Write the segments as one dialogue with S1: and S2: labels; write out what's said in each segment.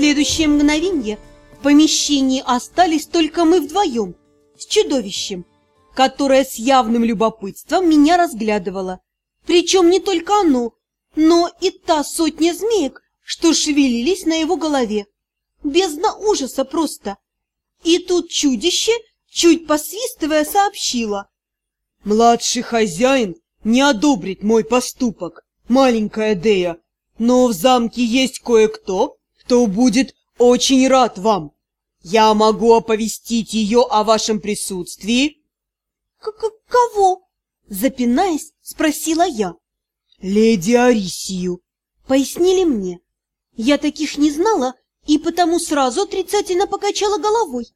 S1: следующее мгновенье в помещении остались только мы вдвоем с чудовищем, которое с явным любопытством меня разглядывало. Причем не только оно, но и та сотня змеек, что шевелились на его голове. Бездна ужаса просто. И тут чудище, чуть посвистывая, сообщило.
S2: «Младший хозяин не одобрит мой поступок, маленькая Дея, но в замке есть кое-кто, кто будет очень рад вам. Я могу оповестить ее о вашем присутствии?»
S1: К -к «Кого?» – запинаясь, спросила я.
S2: «Леди Арисию», –
S1: пояснили мне. Я таких не знала и потому сразу отрицательно покачала головой.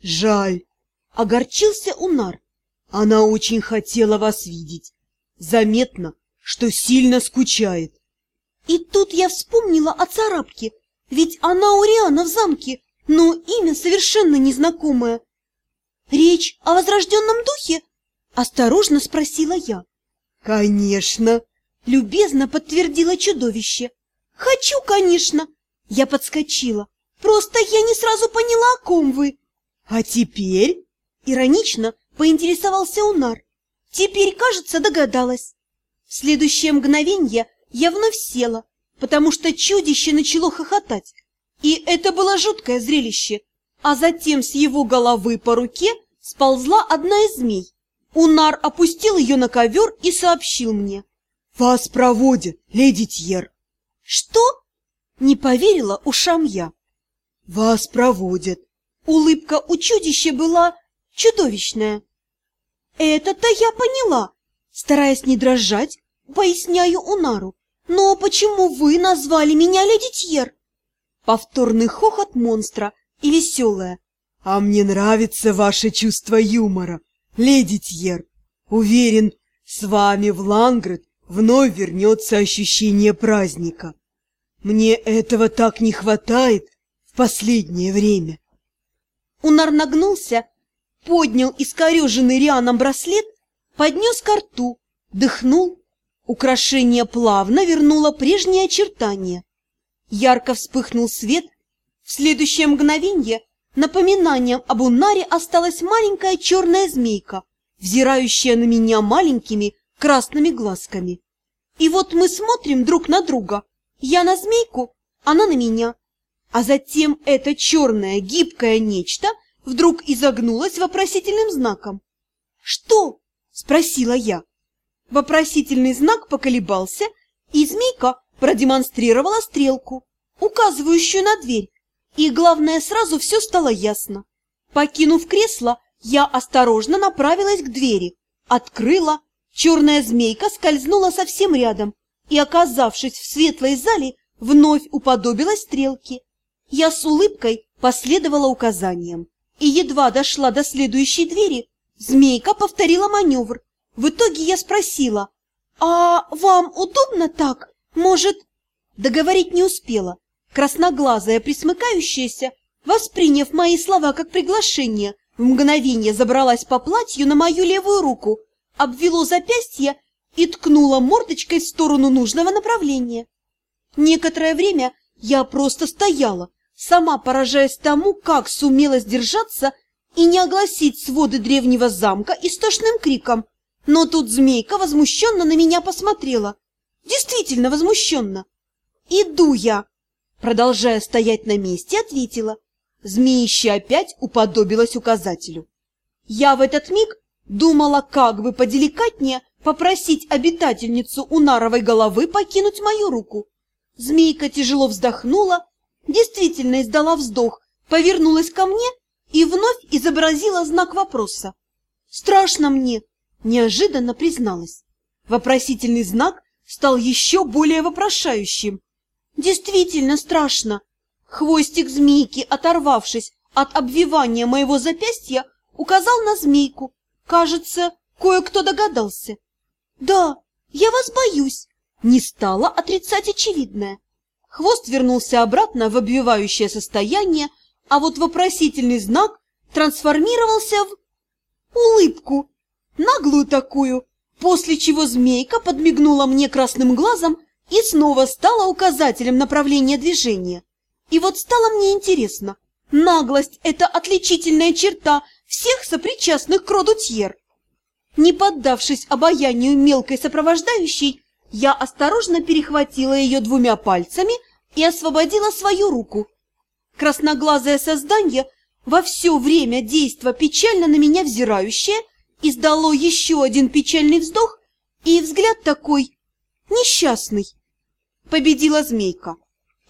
S2: «Жаль», –
S1: огорчился Унар.
S2: «Она очень хотела вас видеть. Заметно, что сильно скучает».
S1: И тут я вспомнила о царапке, ведь она у Риана в замке, но имя совершенно незнакомое. «Речь о возрожденном духе?» – осторожно спросила я.
S2: «Конечно!»
S1: – любезно подтвердило чудовище. «Хочу, конечно!» Я подскочила. «Просто я не сразу поняла, о ком вы!»
S2: «А теперь?»
S1: – иронично поинтересовался Унар. «Теперь, кажется, догадалась». В следующее мгновенье я вновь села, потому что чудище начало хохотать. И это было жуткое зрелище. А затем с его головы по руке сползла одна из змей. Унар опустил ее на ковер и сообщил мне.
S2: «Вас проводят, леди Тьер!»
S1: «Что?» Не поверила ушам я.
S2: «Вас проводят!»
S1: Улыбка у чудища была чудовищная. «Это-то я поняла!» Стараясь не дрожать, поясняю Унару. «Но почему вы назвали меня леди Тьер?» Повторный хохот монстра и веселая.
S2: «А мне нравится ваше чувство юмора, леди Тьер. Уверен, с вами в Ланград вновь вернется ощущение праздника. Мне этого так не хватает в последнее время».
S1: Унар нагнулся, поднял искореженный Рианом браслет, поднес ко рту, дыхнул Украшение плавно вернуло прежние очертания. Ярко вспыхнул свет. В следующее мгновенье напоминанием об унаре осталась маленькая черная змейка, взирающая на меня маленькими красными глазками. И вот мы смотрим друг на друга. Я на змейку, она на меня. А затем это черное гибкое нечто вдруг изогнулось вопросительным знаком. «Что?» – спросила я. Вопросительный знак поколебался, и змейка продемонстрировала стрелку, указывающую на дверь. И, главное, сразу все стало ясно. Покинув кресло, я осторожно направилась к двери, открыла, черная змейка скользнула совсем рядом и, оказавшись в светлой зале, вновь уподобилась стрелке. Я с улыбкой последовала указаниям и едва дошла до следующей двери, змейка повторила маневр, в итоге я спросила, «А вам удобно так? Может...» Договорить не успела. Красноглазая, присмыкающаяся, восприняв мои слова как приглашение, в мгновение забралась по платью на мою левую руку, обвело запястье и ткнула мордочкой в сторону нужного направления. Некоторое время я просто стояла, сама поражаясь тому, как сумела сдержаться и не огласить своды древнего замка истошным криком но тут змейка возмущенно на меня посмотрела. Действительно возмущенно. «Иду я!» Продолжая стоять на месте, ответила. Змеище опять уподобилось указателю. Я в этот миг думала, как бы поделикатнее попросить обитательницу унаровой головы покинуть мою руку. Змейка тяжело вздохнула, действительно издала вздох, повернулась ко мне и вновь изобразила знак вопроса. «Страшно мне!» Неожиданно призналась. Вопросительный знак стал еще более вопрошающим. Действительно страшно. Хвостик змейки, оторвавшись от обвивания моего запястья, указал на змейку. Кажется, кое-кто догадался. Да, я вас боюсь. Не стала отрицать очевидное. Хвост вернулся обратно в обвивающее состояние, а вот вопросительный знак трансформировался в улыбку наглую такую, после чего змейка подмигнула мне красным глазом и снова стала указателем направления движения. И вот стало мне интересно, наглость – это отличительная черта всех сопричастных к роду Тьер. Не поддавшись обаянию мелкой сопровождающей, я осторожно перехватила ее двумя пальцами и освободила свою руку. Красноглазое создание, во все время действа печально на меня взирающее, издало еще один печальный вздох и взгляд такой несчастный. Победила змейка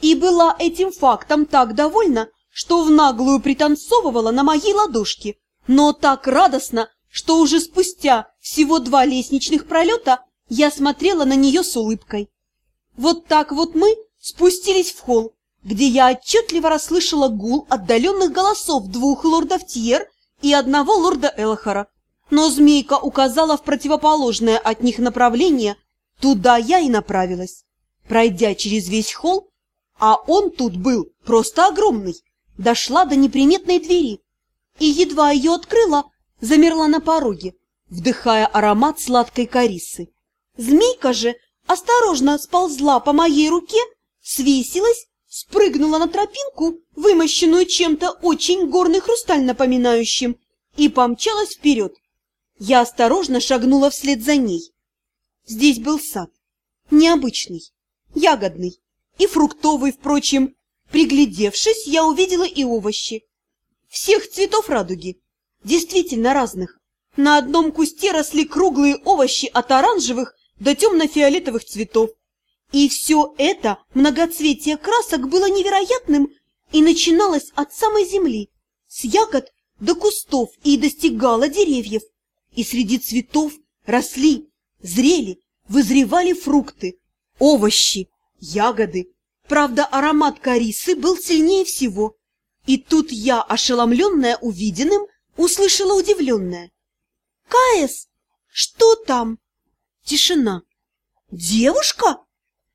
S1: и была этим фактом так довольна, что в наглую пританцовывала на моей ладошке, но так радостно, что уже спустя всего два лестничных пролета я смотрела на нее с улыбкой. Вот так вот мы спустились в холл, где я отчетливо расслышала гул отдаленных голосов двух лордов Тьер и одного лорда Элохора. Но змейка указала в противоположное от них направление, туда я и направилась. Пройдя через весь холл, а он тут был просто огромный, дошла до неприметной двери и едва ее открыла, замерла на пороге, вдыхая аромат сладкой корисы. Змейка же осторожно сползла по моей руке, свесилась, спрыгнула на тропинку, вымощенную чем-то очень горный хрусталь напоминающим, и помчалась вперед. Я осторожно шагнула вслед за ней. Здесь был сад, необычный, ягодный и фруктовый, впрочем. Приглядевшись, я увидела и овощи. Всех цветов радуги, действительно разных. На одном кусте росли круглые овощи от оранжевых до темно-фиолетовых цветов. И все это многоцветие красок было невероятным и начиналось от самой земли, с ягод до кустов и достигало деревьев. И среди цветов росли, зрели, вызревали фрукты, овощи, ягоды. Правда, аромат корисы был сильнее всего. И тут я, ошеломленная увиденным, услышала удивленная. «Каэс, что там?» Тишина. «Девушка?»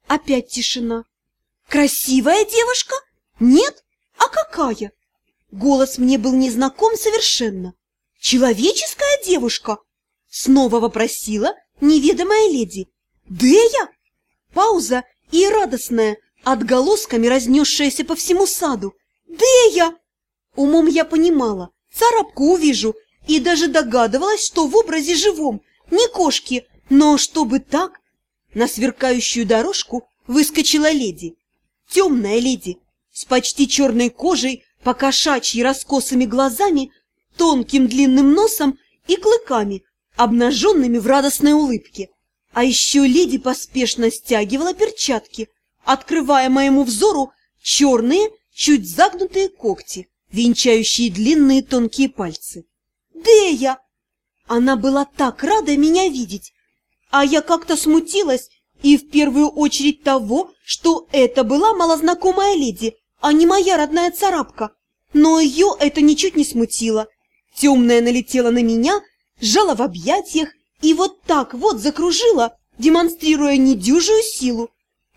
S1: Опять тишина. «Красивая девушка? Нет? А какая?» Голос мне был незнаком совершенно. «Человеческая девушка?» Снова вопросила неведомая леди. «Дея?» Пауза и радостная, отголосками разнесшаяся по всему саду. «Дея!» Умом я понимала, царапку увижу, и даже догадывалась, что в образе живом, не кошки, но чтобы так... На сверкающую дорожку выскочила леди. Темная леди, с почти черной кожей, покошачьи раскосыми глазами, тонким длинным носом и клыками, обнаженными в радостной улыбке. А еще леди поспешно стягивала перчатки, открывая моему взору черные, чуть загнутые когти, венчающие длинные тонкие пальцы. «Дея!» Она была так рада меня видеть, а я как-то смутилась, и в первую очередь того, что это была малознакомая леди, а не моя родная царапка. Но ее это ничуть не смутило. Темная налетела на меня, сжала в объятиях и вот так вот закружила, демонстрируя недюжую силу.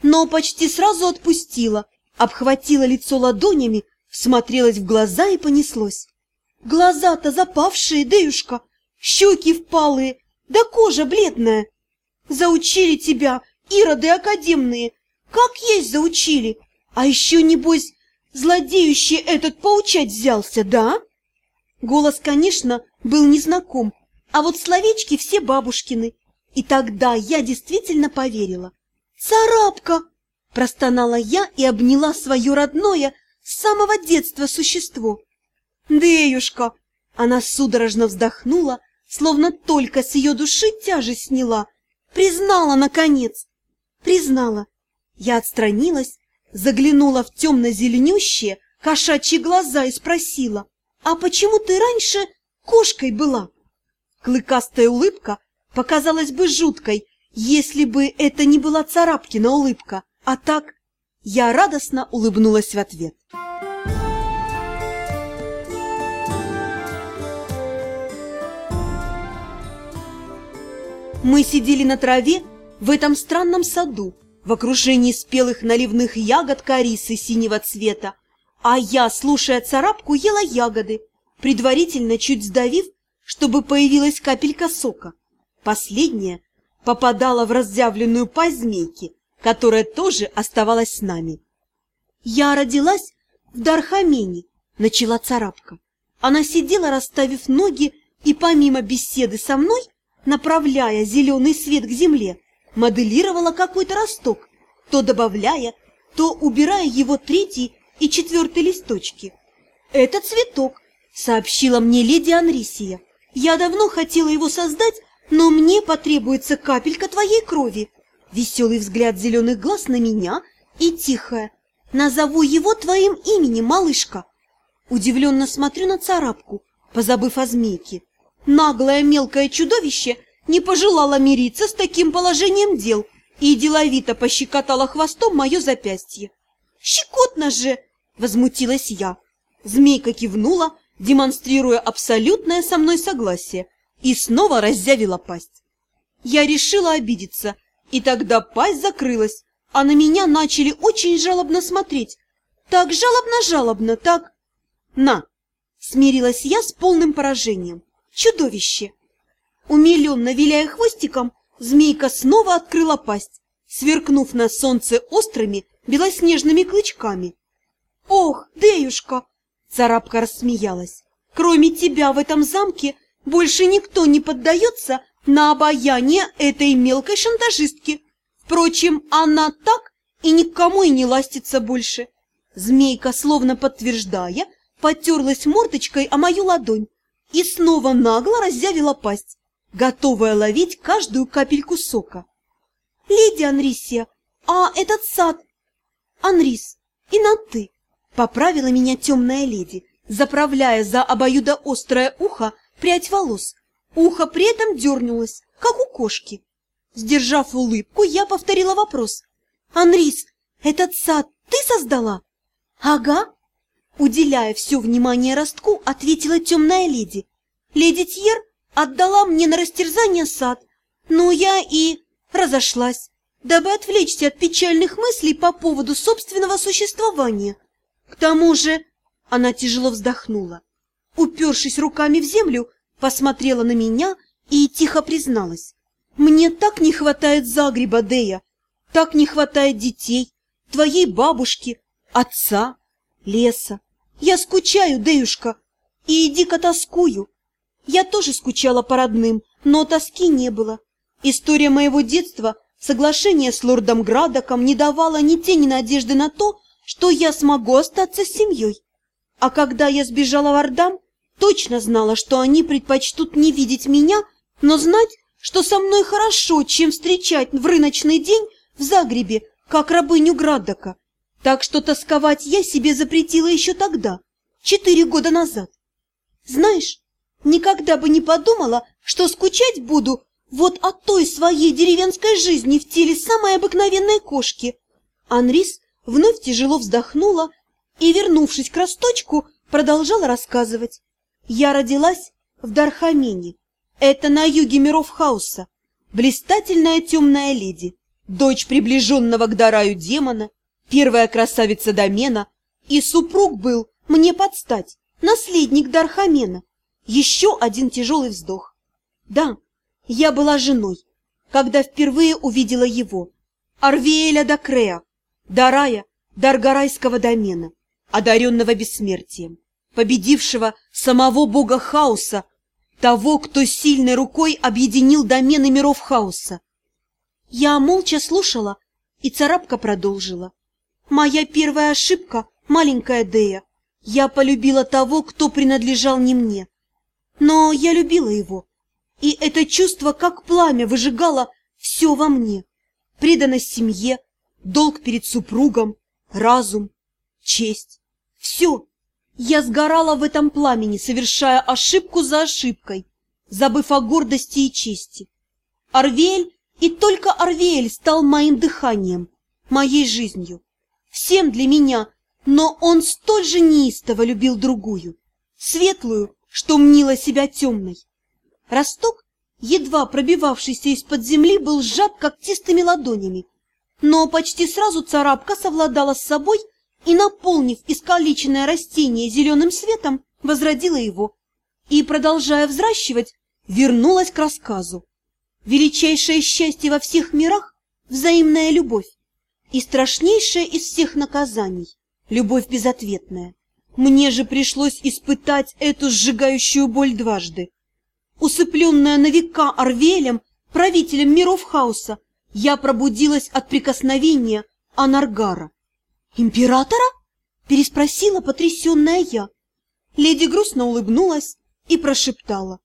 S1: Но почти сразу отпустила, обхватила лицо ладонями, смотрелась в глаза и понеслось. Глаза-то запавшие, Деюшка, щеки впалые, да кожа бледная. Заучили тебя, ироды академные, как есть заучили. А еще, небось, злодеющий этот поучать взялся, да? Голос, конечно, был незнаком, а вот словечки все бабушкины. И тогда я действительно поверила. «Царапка!» – простонала я и обняла свое родное с самого детства существо. «Деюшка!» – она судорожно вздохнула, словно только с ее души тяжесть сняла. Признала, наконец! Признала. Я отстранилась, заглянула в темно-зеленющие кошачьи глаза и спросила, «А почему ты раньше кошкой была?» Клыкастая улыбка показалась бы жуткой, если бы это не была царапкина улыбка, а так я радостно улыбнулась в ответ. Мы сидели на траве в этом странном саду, в окружении спелых наливных ягод корисы синего цвета, а я, слушая царапку, ела ягоды, предварительно чуть сдавив, чтобы появилась капелька сока. Последняя попадала в разъявленную пасть змейки, которая тоже оставалась с нами. Я родилась в Дархамене, начала царапка. Она сидела, расставив ноги, и помимо беседы со мной, направляя зеленый свет к земле, моделировала какой-то росток, то добавляя, то убирая его третий и четвертый листочки. «Это цветок», — сообщила мне леди Анрисия. «Я давно хотела его создать, но мне потребуется капелька твоей крови». Веселый взгляд зеленых глаз на меня и тихая. «Назову его твоим именем, малышка». Удивленно смотрю на царапку, позабыв о змейке. Наглое мелкое чудовище не пожелало мириться с таким положением дел и деловито пощекотала хвостом мое запястье. «Щекотно же!» — возмутилась я. Змейка кивнула, демонстрируя абсолютное со мной согласие, и снова раззявила пасть. Я решила обидеться, и тогда пасть закрылась, а на меня начали очень жалобно смотреть. Так жалобно-жалобно, так... На! Смирилась я с полным поражением. Чудовище! Умиленно виляя хвостиком, змейка снова открыла пасть, сверкнув на солнце острыми белоснежными клычками. «Ох, Деюшка!» — царапка рассмеялась. «Кроме тебя в этом замке больше никто не поддается на обаяние этой мелкой шантажистки. Впрочем, она так и никому и не ластится больше». Змейка, словно подтверждая, потерлась мордочкой о мою ладонь и снова нагло разъявила пасть, готовая ловить каждую капельку сока. «Леди Анрисия, а этот сад...» «Анрис, и на «ты», — поправила меня темная леди, заправляя за обоюдоострое ухо прядь волос. Ухо при этом дернулось, как у кошки. Сдержав улыбку, я повторила вопрос. «Анрис, этот сад ты создала?» «Ага», Уделяя все внимание ростку, ответила темная леди. Леди Тьер отдала мне на растерзание сад, но я и разошлась, дабы отвлечься от печальных мыслей по поводу собственного существования. К тому же она тяжело вздохнула, упершись руками в землю, посмотрела на меня и тихо призналась. «Мне так не хватает Загреба, Дея, так не хватает детей, твоей бабушки, отца, леса. Я скучаю, Деюшка, и дико тоскую. Я тоже скучала по родным, но тоски не было. История моего детства, соглашение с лордом Градоком не давала ни тени надежды на то, что я смогу остаться с семьей. А когда я сбежала в Ордам, точно знала, что они предпочтут не видеть меня, но знать, что со мной хорошо, чем встречать в рыночный день в Загребе, как рабыню Градока. Так что тосковать я себе запретила еще тогда, четыре года назад. Знаешь, никогда бы не подумала, что скучать буду вот от той своей деревенской жизни в теле самой обыкновенной кошки. Анрис вновь тяжело вздохнула и, вернувшись к росточку, продолжала рассказывать. Я родилась в Дархамене. Это на юге миров хаоса. Блистательная темная леди, дочь приближенного к Дараю демона, первая красавица домена, и супруг был мне подстать, наследник Дархамена. Еще один тяжелый вздох. Да, я была женой, когда впервые увидела его, Дарая Даргарайского домена, одаренного бессмертием, победившего самого бога хаоса, того, кто сильной рукой объединил домены миров хаоса. Я молча слушала, и царапка продолжила. Моя первая ошибка, маленькая Дея. Я полюбила того, кто принадлежал не мне. Но я любила его. И это чувство, как пламя, выжигало все во мне. Преданность семье, долг перед супругом, разум, честь. Все. Я сгорала в этом пламени, совершая ошибку за ошибкой, забыв о гордости и чести. Арвель и только Арвель стал моим дыханием, моей жизнью всем для меня, но он столь же неистово любил другую, светлую, что мнила себя темной. Росток, едва пробивавшийся из-под земли, был сжат когтистыми ладонями, но почти сразу царапка совладала с собой и, наполнив искалеченное растение зеленым светом, возродила его и, продолжая взращивать, вернулась к рассказу. Величайшее счастье во всех мирах – взаимная любовь и страшнейшее из всех наказаний – любовь безответная. Мне же пришлось испытать эту сжигающую боль дважды. Усыпленная на века Арвелем, правителем миров хаоса, я пробудилась от прикосновения Анаргара. «Императора?» – переспросила потрясенная я. Леди грустно улыбнулась и прошептала.